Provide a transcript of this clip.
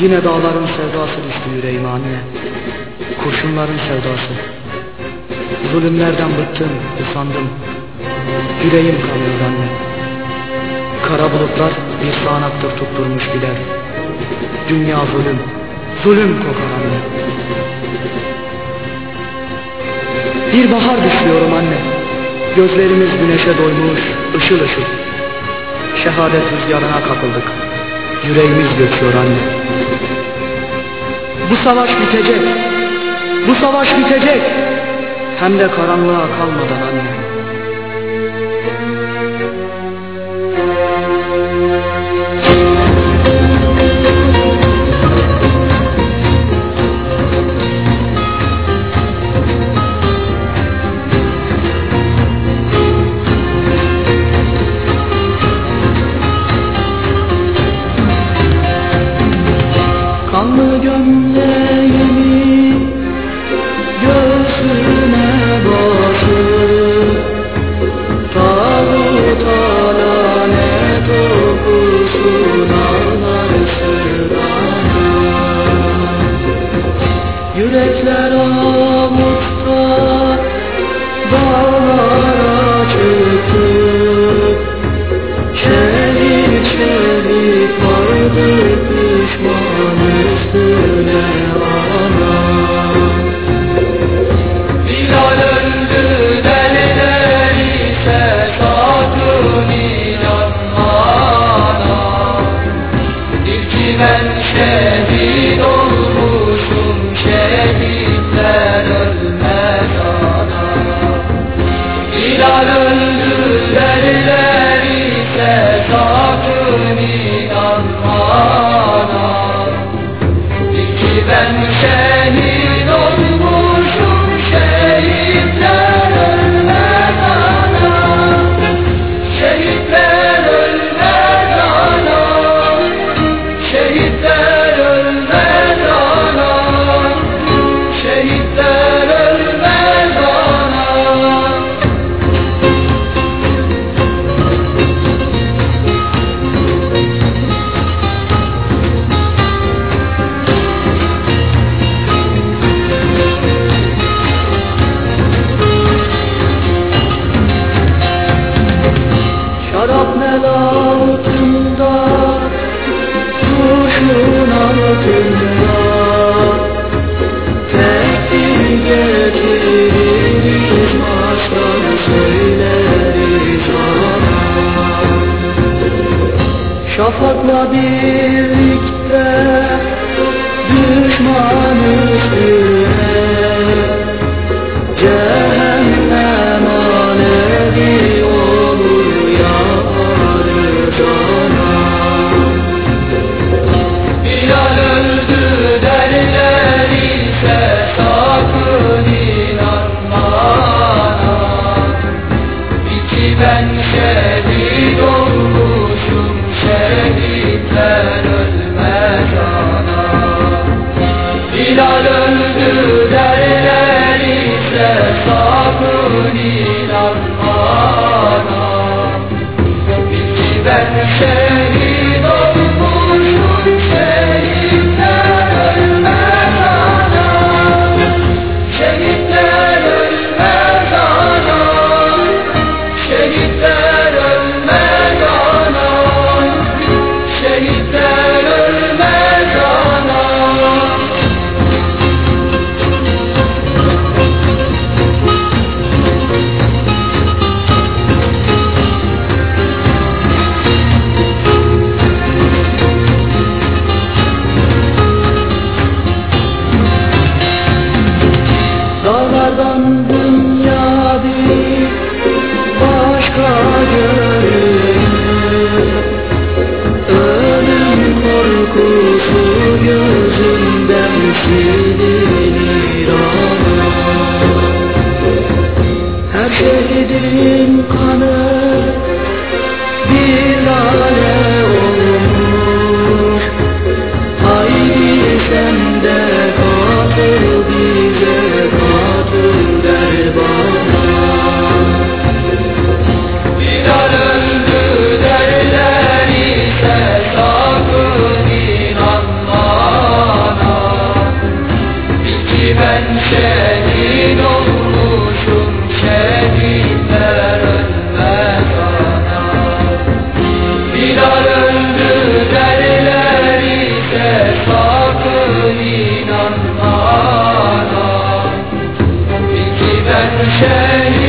Yine dağların sevdası düştü yüreğime anne Kurşunların sevdası. Zulümlerden bıktım, usandım. Yüreğim kanıyor anne Kara bulutlar bir sağanaktır tutturmuş gider. Dünya zulüm, zulüm kokar anne. Bir bahar düşüyorum anne. Gözlerimiz güneşe doymuş, ışıl ışıl. Şehadet rüzgarına kapıldık. Yüreğimiz göçüyor anne Bu savaş bitecek. Bu savaş bitecek. Hem de karanlığa kalmadan anne şehit olmuş. Mel altında Kuşun altında. Tekbir getiririz Baştan söyleriz ana Şafakla birlikte see. change